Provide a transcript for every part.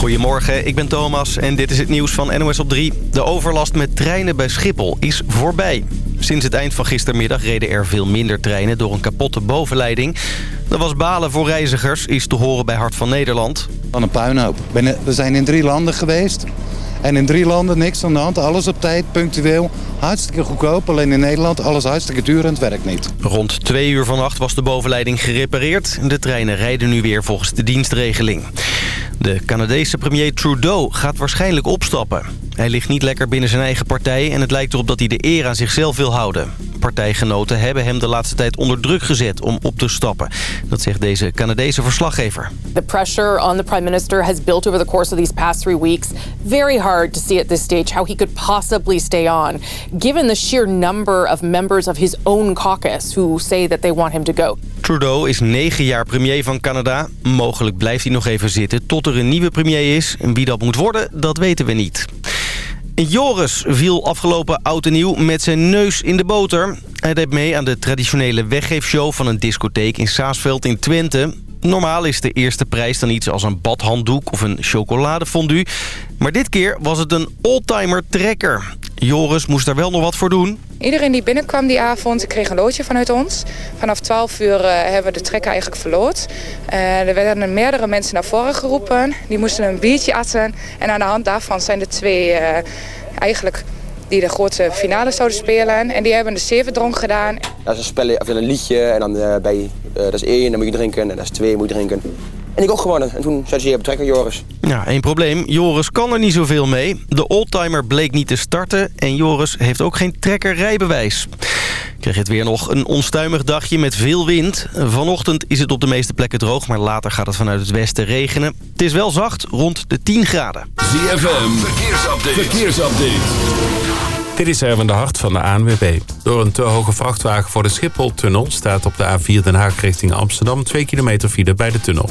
Goedemorgen, ik ben Thomas en dit is het nieuws van NOS op 3. De overlast met treinen bij Schiphol is voorbij. Sinds het eind van gistermiddag reden er veel minder treinen door een kapotte bovenleiding. Dat was balen voor reizigers, is te horen bij Hart van Nederland. Van een puinhoop. We zijn in drie landen geweest. En in drie landen niks aan de hand. Alles op tijd, punctueel. Hartstikke goedkoop. Alleen in Nederland alles hartstikke duur en het werkt niet. Rond twee uur vannacht was de bovenleiding gerepareerd. De treinen rijden nu weer volgens de dienstregeling. De Canadese premier Trudeau gaat waarschijnlijk opstappen. Hij ligt niet lekker binnen zijn eigen partij... en het lijkt erop dat hij de eer aan zichzelf wil houden. Partijgenoten hebben hem de laatste tijd onder druk gezet om op te stappen. Dat zegt deze Canadese verslaggever. The pressure on the prime minister has built over the course of these past three weeks. Very hard to see at this stage how he could possibly stay on, given the sheer number of members of his own caucus who say that they want him to go. Trudeau is negen jaar premier van Canada. Mogelijk blijft hij nog even zitten tot er een nieuwe premier is. En wie dat moet worden, dat weten we niet. Joris viel afgelopen oud en nieuw met zijn neus in de boter. Hij deed mee aan de traditionele weggeefshow van een discotheek in Saasveld in Twente. Normaal is de eerste prijs dan iets als een badhanddoek of een chocoladefondue. Maar dit keer was het een oldtimer trekker. Joris moest daar wel nog wat voor doen. Iedereen die binnenkwam die avond kreeg een loodje vanuit ons. Vanaf 12 uur uh, hebben we de trekker eigenlijk verloot. Uh, er werden meerdere mensen naar voren geroepen. Die moesten een biertje atten. En aan de hand daarvan zijn er twee uh, eigenlijk die de grote finale zouden spelen. En die hebben de zevendronk gedaan. Dat is een, spel, of een liedje en dan uh, bij, uh, dat is één, dan moet je drinken. En dat is twee, moet je drinken. En ik ook gewonnen. En toen zei ze, je betrekken Joris. Ja, één probleem. Joris kan er niet zoveel mee. De oldtimer bleek niet te starten. En Joris heeft ook geen trekkerrijbewijs. Kreeg het weer nog een onstuimig dagje met veel wind. Vanochtend is het op de meeste plekken droog, maar later gaat het vanuit het westen regenen. Het is wel zacht, rond de 10 graden. ZFM, verkeersupdate. verkeersupdate. Dit is Erwin de Hart van de ANWB. Door een te hoge vrachtwagen voor de Schiphol-tunnel... staat op de A4 Den Haag richting Amsterdam... 2 kilometer file bij de tunnel.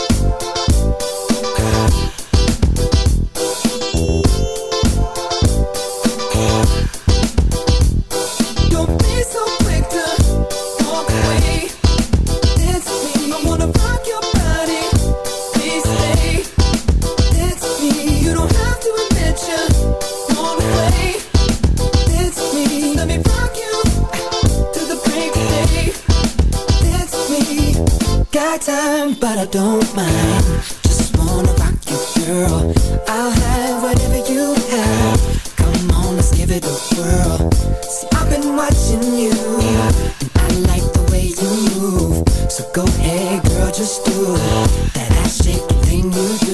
I don't mind. Just wanna rock you, girl. I'll have whatever you have. Come on, let's give it a whirl. See, I've been watching you, and I like the way you move. So go ahead, girl, just do it. that ass shaking thing you do.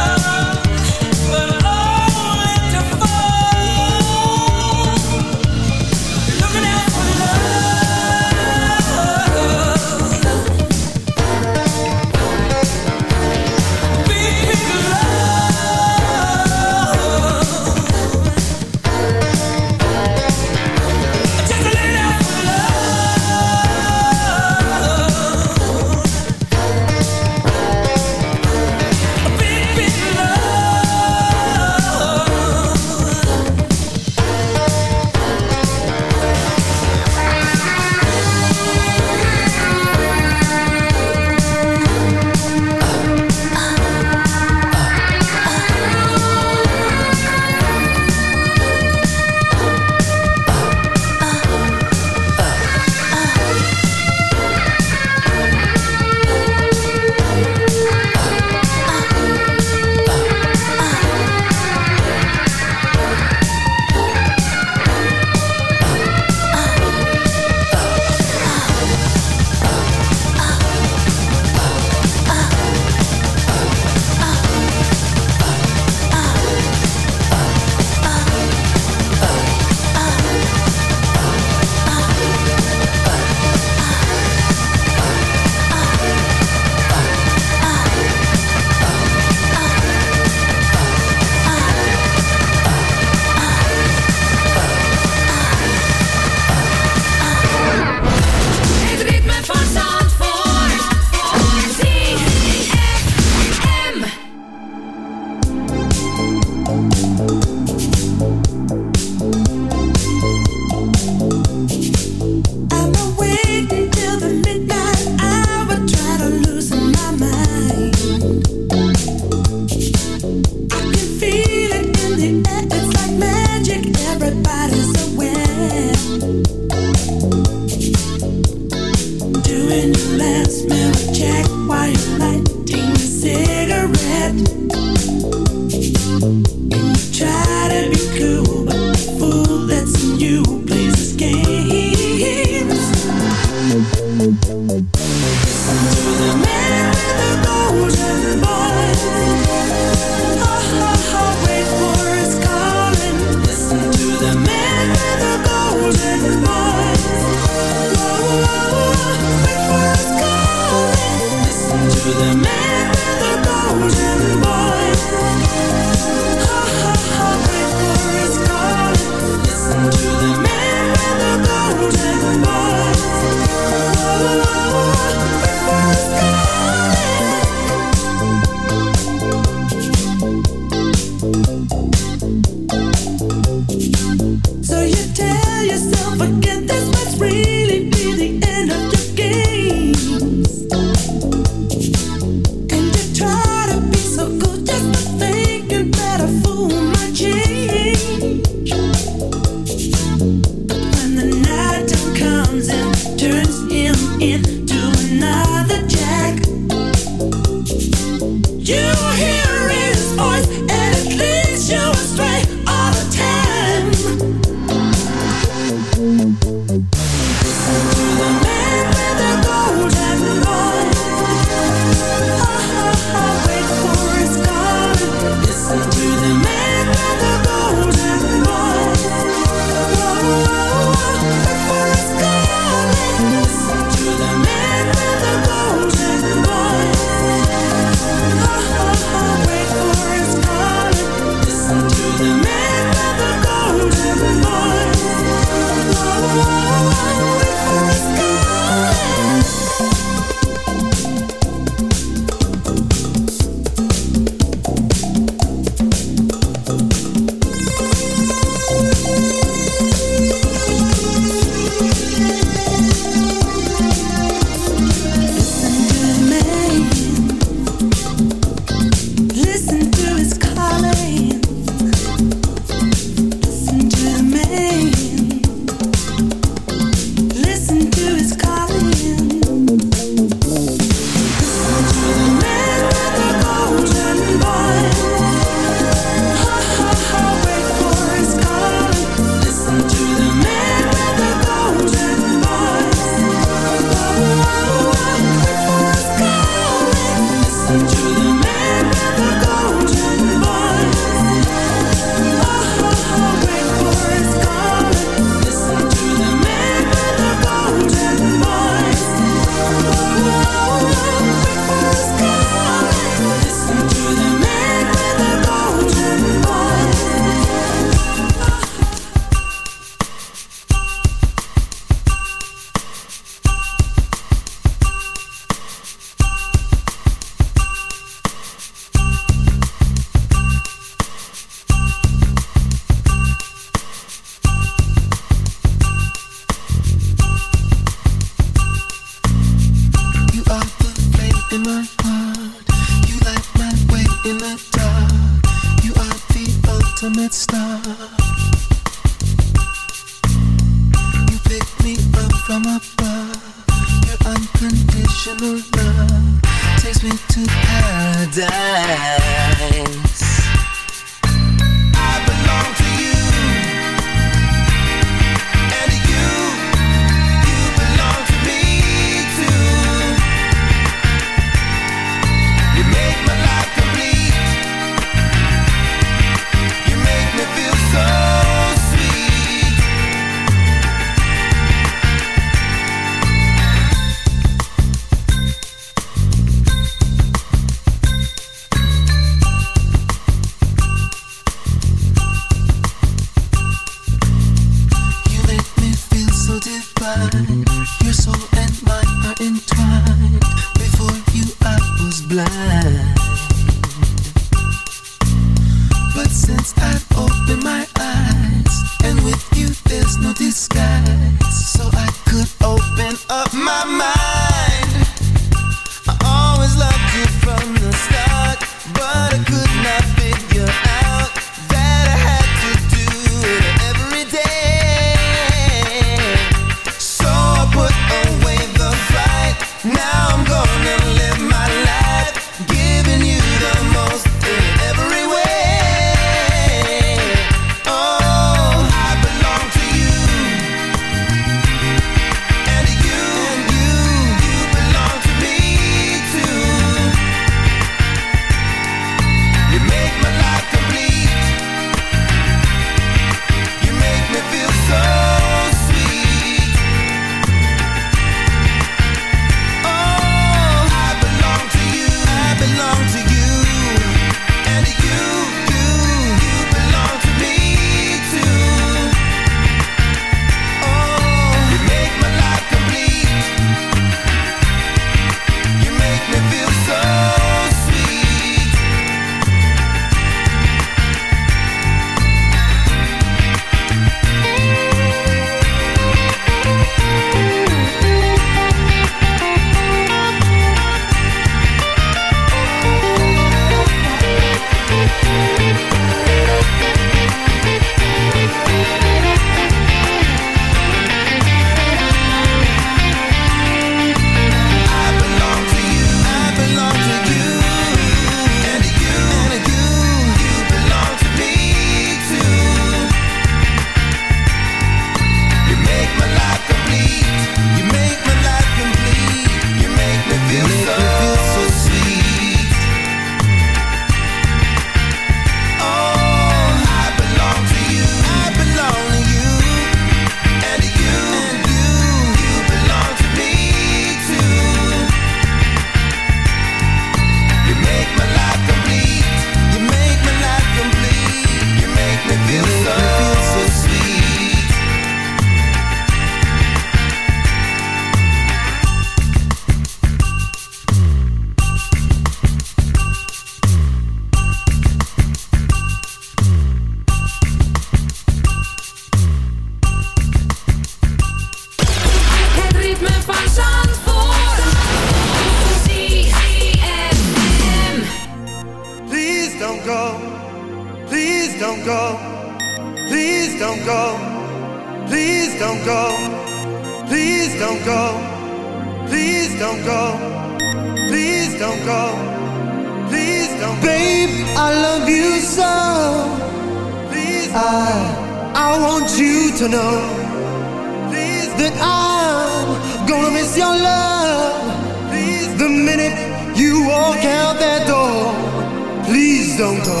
Gonna miss your love. Please. The minute you walk Please. out that door, please don't go.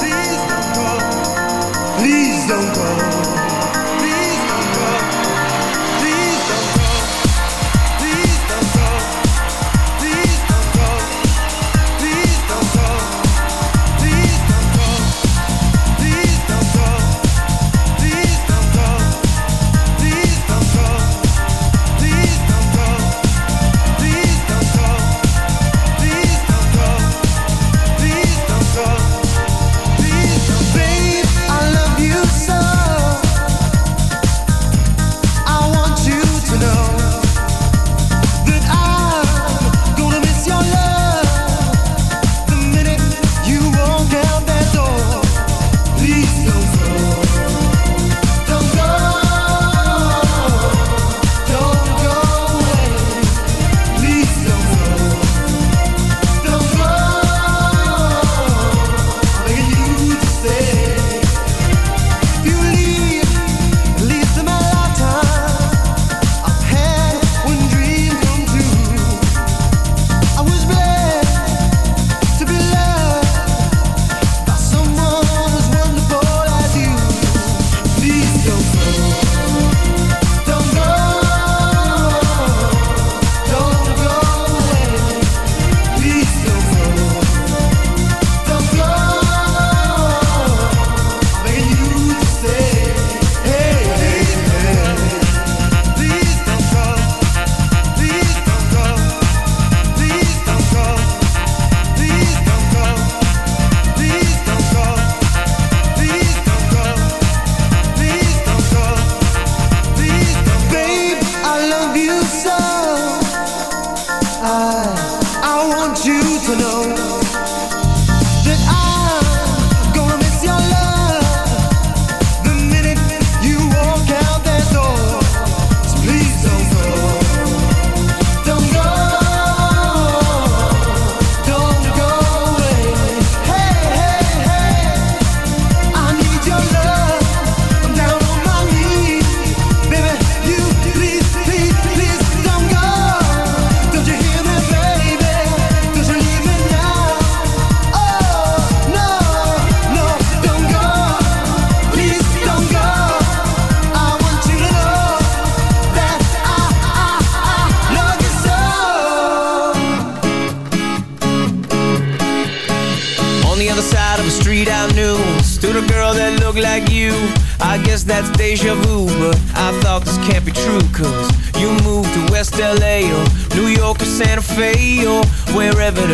Please don't go. Please don't go.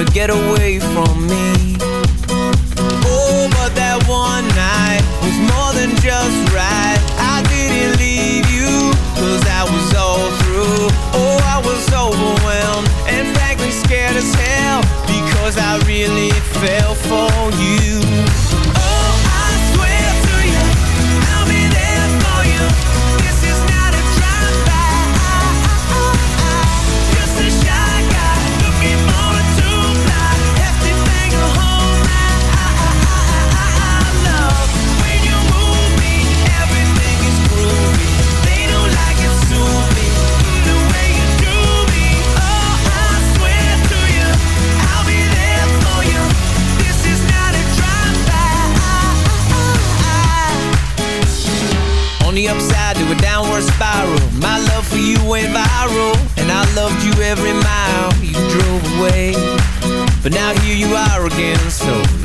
to get away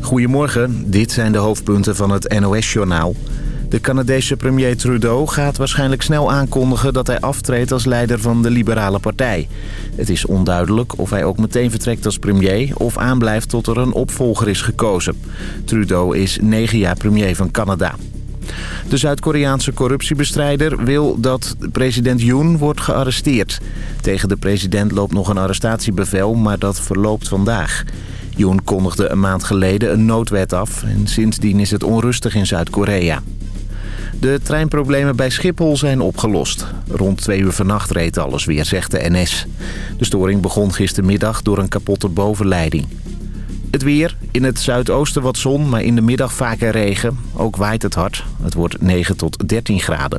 Goedemorgen, dit zijn de hoofdpunten van het NOS-journaal. De Canadese premier Trudeau gaat waarschijnlijk snel aankondigen dat hij aftreedt als leider van de Liberale Partij. Het is onduidelijk of hij ook meteen vertrekt als premier of aanblijft tot er een opvolger is gekozen. Trudeau is negen jaar premier van Canada. De Zuid-Koreaanse corruptiebestrijder wil dat president Yoon wordt gearresteerd. Tegen de president loopt nog een arrestatiebevel, maar dat verloopt vandaag. Yoon kondigde een maand geleden een noodwet af en sindsdien is het onrustig in Zuid-Korea. De treinproblemen bij Schiphol zijn opgelost. Rond twee uur vannacht reed alles weer, zegt de NS. De storing begon gistermiddag door een kapotte bovenleiding. Het weer. In het zuidoosten wat zon, maar in de middag vaker regen. Ook waait het hard. Het wordt 9 tot 13 graden.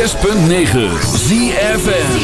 6.9 ZFN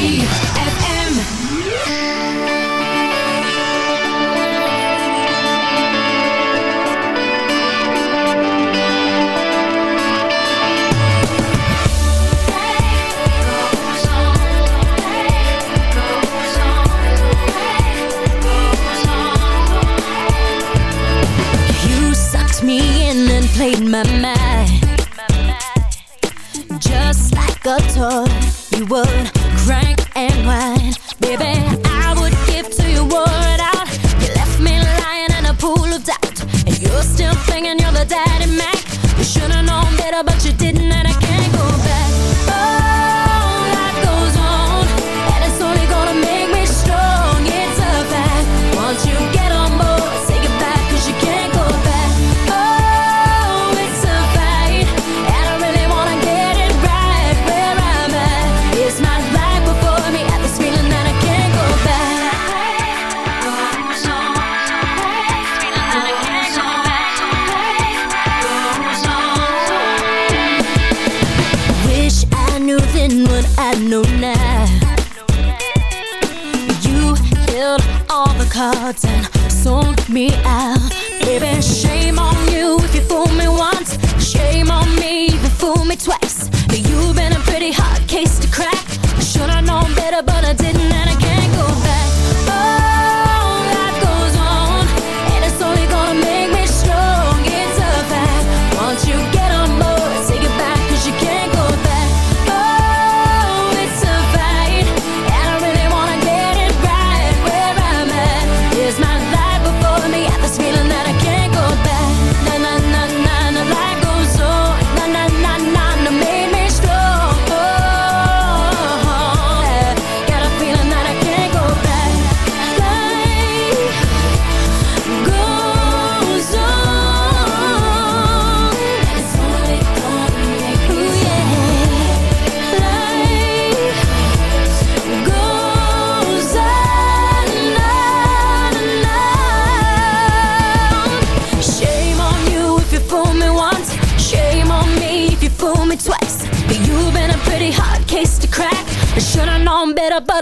out and sold me out.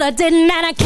good, didn't I?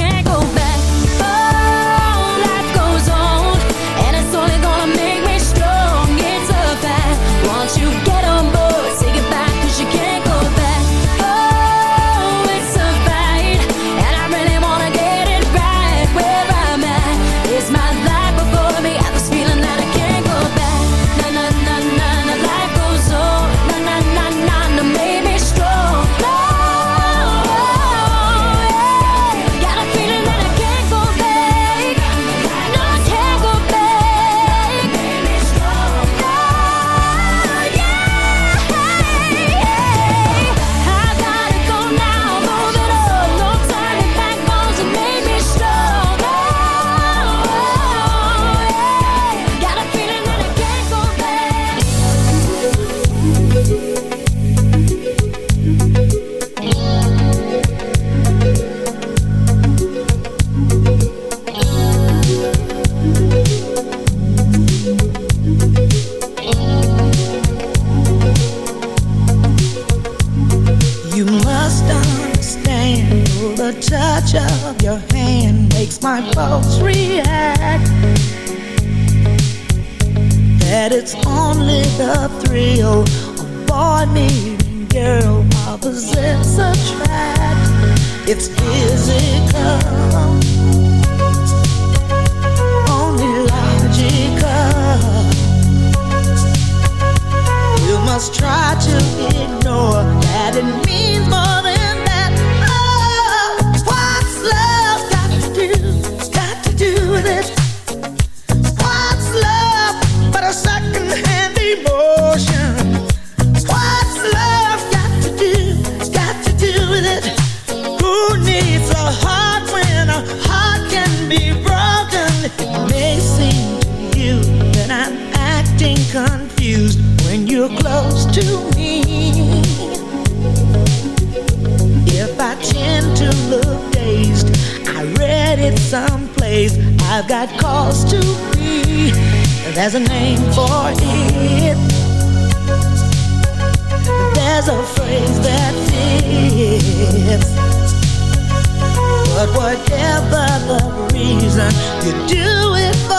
a name for it. There's a phrase that fits. But whatever the reason, you do it for.